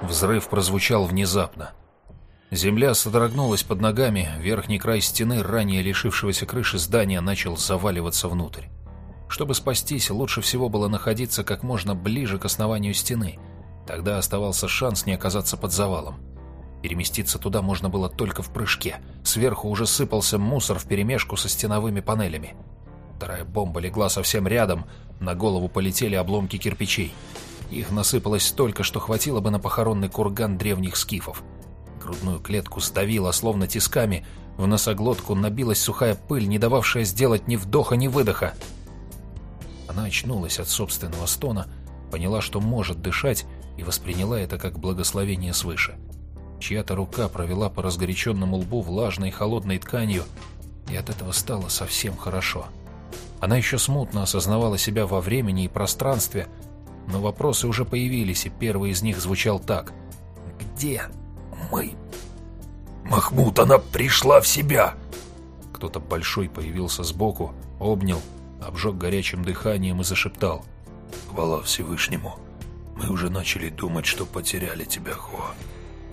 Взрыв прозвучал внезапно. Земля содрогнулась под ногами, верхний край стены, ранее лишившегося крыши здания, начал заваливаться внутрь. Чтобы спастись, лучше всего было находиться как можно ближе к основанию стены. Тогда оставался шанс не оказаться под завалом. Переместиться туда можно было только в прыжке. Сверху уже сыпался мусор вперемешку со стеновыми панелями. Вторая бомба легла совсем рядом, на голову полетели обломки кирпичей. Их насыпалось столько, что хватило бы на похоронный курган древних скифов. Грудную клетку сдавило, словно тисками, в носоглотку набилась сухая пыль, не дававшая сделать ни вдоха, ни выдоха. Она очнулась от собственного стона, поняла, что может дышать, и восприняла это как благословение свыше. Чья-то рука провела по разгоряченному лбу влажной холодной тканью, и от этого стало совсем хорошо. — она еще смутно осознавала себя во времени и пространстве, но вопросы уже появились, и первый из них звучал так. «Где мы?» «Махмуд, она пришла в себя!» Кто-то большой появился сбоку, обнял, обжег горячим дыханием и зашептал. «Хвала Всевышнему! Мы уже начали думать, что потеряли тебя, Хо.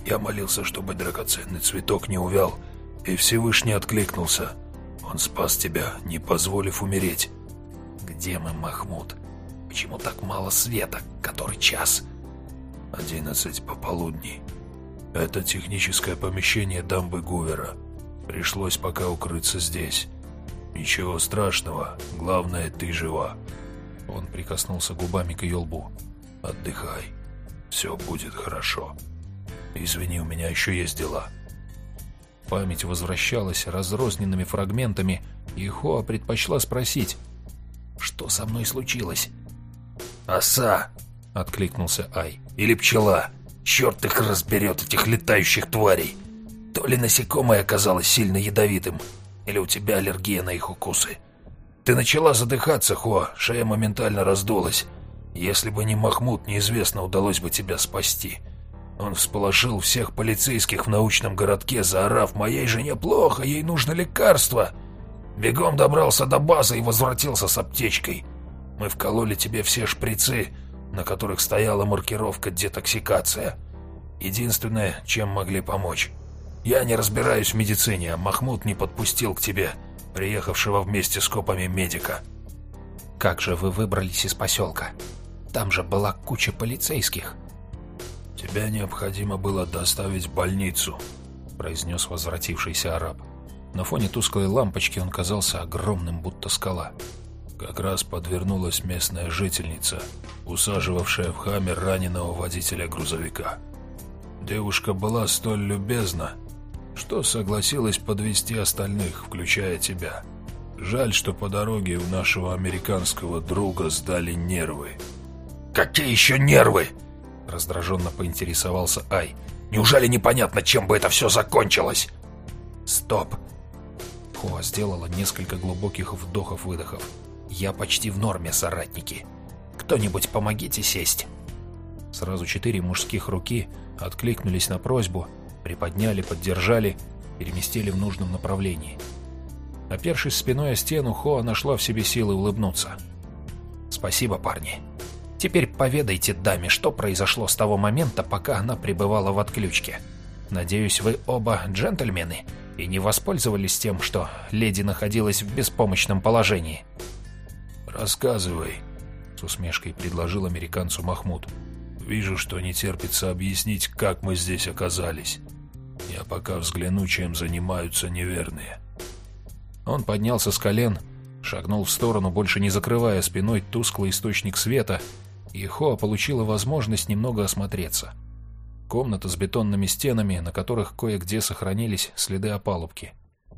Я молился, чтобы драгоценный цветок не увял, и Всевышний откликнулся. Он спас тебя, не позволив умереть. Где мы, Махмуд? Почему так мало света? Который час? Одиннадцать пополудни. Это техническое помещение дамбы Гувера. Пришлось пока укрыться здесь. Ничего страшного, главное, ты жива. Он прикоснулся губами к ее лбу. Отдыхай. Все будет хорошо. Извини, у меня еще есть дела. Память возвращалась разрозненными фрагментами, и Хоа предпочла спросить, что со мной случилось. «Оса!» — откликнулся Ай. «Или пчела! Черт их разберет, этих летающих тварей! То ли насекомое оказалось сильно ядовитым, или у тебя аллергия на их укусы. Ты начала задыхаться, Хоа, шея моментально раздулась. Если бы не Махмуд, неизвестно, удалось бы тебя спасти». Он всполошил всех полицейских в научном городке, заорав «Моей жене плохо, ей нужно лекарство!» Бегом добрался до базы и возвратился с аптечкой. Мы вкололи тебе все шприцы, на которых стояла маркировка «Детоксикация». Единственное, чем могли помочь. Я не разбираюсь в медицине, а Махмуд не подпустил к тебе, приехавшего вместе с копами медика. «Как же вы выбрались из поселка? Там же была куча полицейских». «Тебя необходимо было доставить в больницу», — произнес возвратившийся араб. На фоне тусклой лампочки он казался огромным, будто скала. Как раз подвернулась местная жительница, усаживавшая в хаммер раненого водителя грузовика. Девушка была столь любезна, что согласилась подвести остальных, включая тебя. Жаль, что по дороге у нашего американского друга сдали нервы. «Какие еще нервы?» Раздраженно поинтересовался Ай. «Неужели непонятно, чем бы это все закончилось?» «Стоп!» Хоа сделала несколько глубоких вдохов-выдохов. «Я почти в норме, соратники. Кто-нибудь помогите сесть!» Сразу четыре мужских руки откликнулись на просьбу, приподняли, поддержали, переместили в нужном направлении. Опершись спиной о стену, Хоа нашла в себе силы улыбнуться. «Спасибо, парни!» Теперь поведайте даме, что произошло с того момента, пока она пребывала в отключке. Надеюсь, вы оба джентльмены и не воспользовались тем, что леди находилась в беспомощном положении. «Рассказывай», — с усмешкой предложил американцу Махмуд. «Вижу, что не терпится объяснить, как мы здесь оказались. Я пока взгляну, чем занимаются неверные». Он поднялся с колен, шагнул в сторону, больше не закрывая спиной тусклый источник света, и Хоа получила возможность немного осмотреться. Комната с бетонными стенами, на которых кое-где сохранились следы опалубки.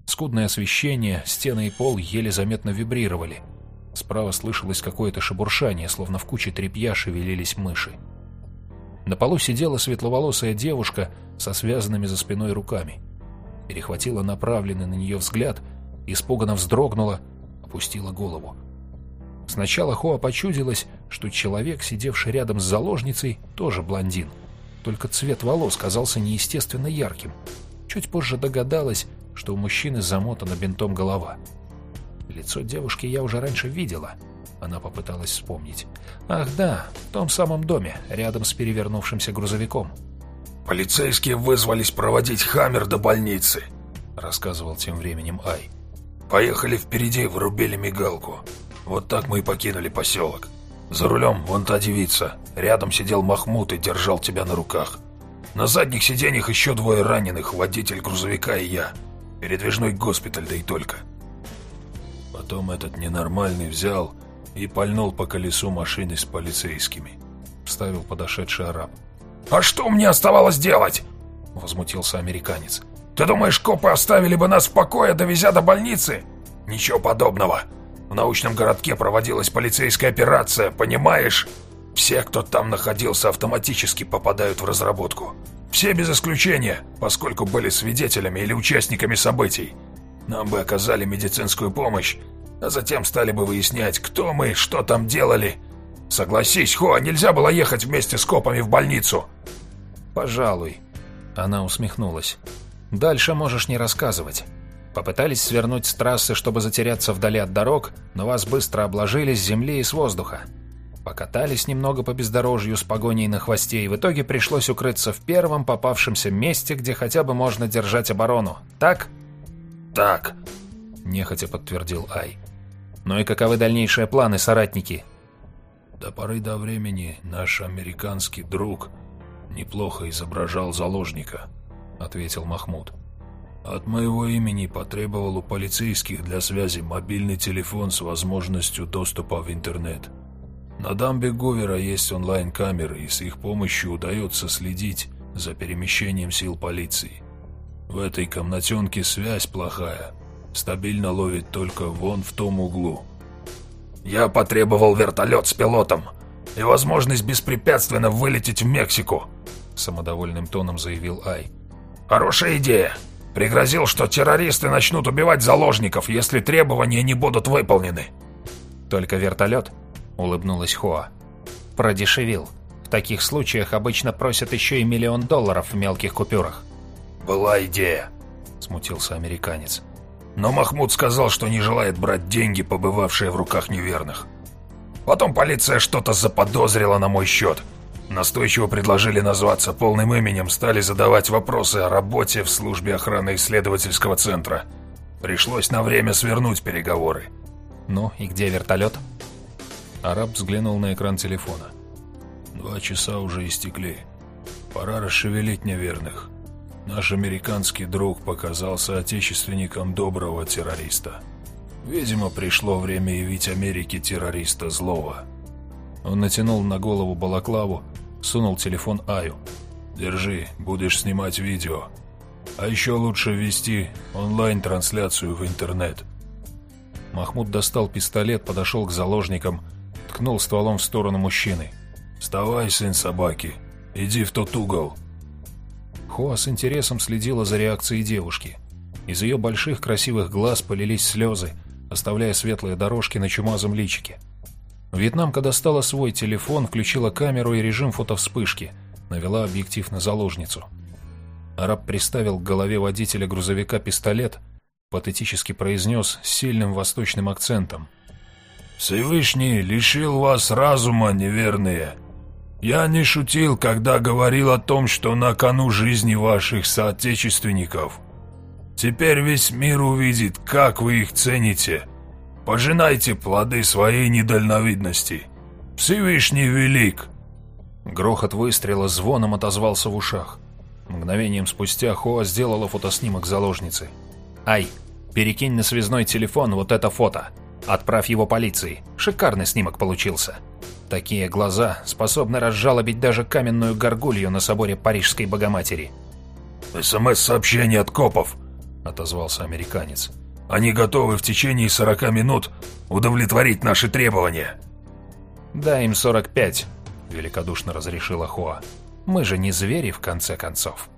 Скудное освещение, стены и пол еле заметно вибрировали. Справа слышалось какое-то шебуршание, словно в куче тряпья шевелились мыши. На полу сидела светловолосая девушка со связанными за спиной руками. Перехватила направленный на нее взгляд, испуганно вздрогнула, опустила голову. Сначала Хоа почудилось, что человек, сидевший рядом с заложницей, тоже блондин. Только цвет волос казался неестественно ярким. Чуть позже догадалась, что у мужчины замотана бинтом голова. Лицо девушки я уже раньше видела. Она попыталась вспомнить. Ах да, в том самом доме, рядом с перевернувшимся грузовиком. Полицейские вызвались проводить Хаммер до больницы», — рассказывал тем временем Ай. «Поехали впереди, врубили мигалку. Вот так мы и покинули поселок. За рулем вон та девица. Рядом сидел Махмуд и держал тебя на руках. На задних сиденьях еще двое раненых, водитель грузовика и я. Передвижной госпиталь, да и только». Потом этот ненормальный взял и пальнул по колесу машины с полицейскими. Вставил подошедший араб. «А что мне оставалось делать?» — возмутился американец. «Ты думаешь, копы оставили бы нас в покое, довезя до больницы?» «Ничего подобного. В научном городке проводилась полицейская операция, понимаешь? Все, кто там находился, автоматически попадают в разработку. Все без исключения, поскольку были свидетелями или участниками событий. Нам бы оказали медицинскую помощь, а затем стали бы выяснять, кто мы, что там делали. Согласись, Хо, нельзя было ехать вместе с копами в больницу. «Пожалуй». Она усмехнулась. «Дальше можешь не рассказывать. Попытались свернуть с трассы, чтобы затеряться вдали от дорог, но вас быстро обложили с земли и с воздуха. Покатались немного по бездорожью с погоней на хвосте, и в итоге пришлось укрыться в первом попавшемся месте, где хотя бы можно держать оборону. Так?» «Так», — нехотя подтвердил Ай. «Ну и каковы дальнейшие планы, соратники?» «До поры до времени наш американский друг неплохо изображал заложника», — ответил Махмуд. «От моего имени потребовал у полицейских для связи мобильный телефон с возможностью доступа в интернет. На дамбе Говера есть онлайн-камеры, и с их помощью удается следить за перемещением сил полиции. В этой комнатенке связь плохая, стабильно ловит только вон в том углу». «Я потребовал вертолет с пилотом и возможность беспрепятственно вылететь в Мексику», самодовольным тоном заявил Ай. «Хорошая идея. Пригрозил, что террористы начнут убивать заложников, если требования не будут выполнены». «Только вертолет?» — улыбнулась Хоа. «Продешевил. В таких случаях обычно просят еще и миллион долларов в мелких купюрах». «Была идея», — смутился американец. «Но Махмуд сказал, что не желает брать деньги, побывавшие в руках неверных. Потом полиция что-то заподозрила на мой счет». Настойчиво предложили назваться полным именем, стали задавать вопросы о работе в службе охраны исследовательского центра. Пришлось на время свернуть переговоры. «Ну и где вертолет?» Араб взглянул на экран телефона. «Два часа уже истекли. Пора расшевелить неверных. Наш американский друг показался отечественником доброго террориста. Видимо, пришло время явить Америке террориста злого». Он натянул на голову балаклаву, сунул телефон Аю. «Держи, будешь снимать видео. А еще лучше ввести онлайн-трансляцию в интернет». Махмуд достал пистолет, подошел к заложникам, ткнул стволом в сторону мужчины. «Вставай, сын собаки, иди в тот угол». Хоа с интересом следила за реакцией девушки. Из ее больших красивых глаз полились слезы, оставляя светлые дорожки на чумазом личике. Вьетнамка достала свой телефон, включила камеру и режим фотовспышки, навела объектив на заложницу. Араб приставил к голове водителя грузовика пистолет, патетически произнес с сильным восточным акцентом. «Всевышний лишил вас разума, неверные. Я не шутил, когда говорил о том, что на кону жизни ваших соотечественников. Теперь весь мир увидит, как вы их цените» Пожинайте плоды своей недальновидности. Всевышний велик!» Грохот выстрела звоном отозвался в ушах. Мгновением спустя Хоа сделала фотоснимок заложницы. «Ай, перекинь на связной телефон вот это фото. Отправь его полиции. Шикарный снимок получился. Такие глаза способны разжалобить даже каменную горгулью на соборе Парижской Богоматери». «СМС-сообщение от копов», — отозвался американец. Они готовы в течение 40 минут удовлетворить наши требования». «Дай им 45», — великодушно разрешила Хуа. «Мы же не звери, в конце концов».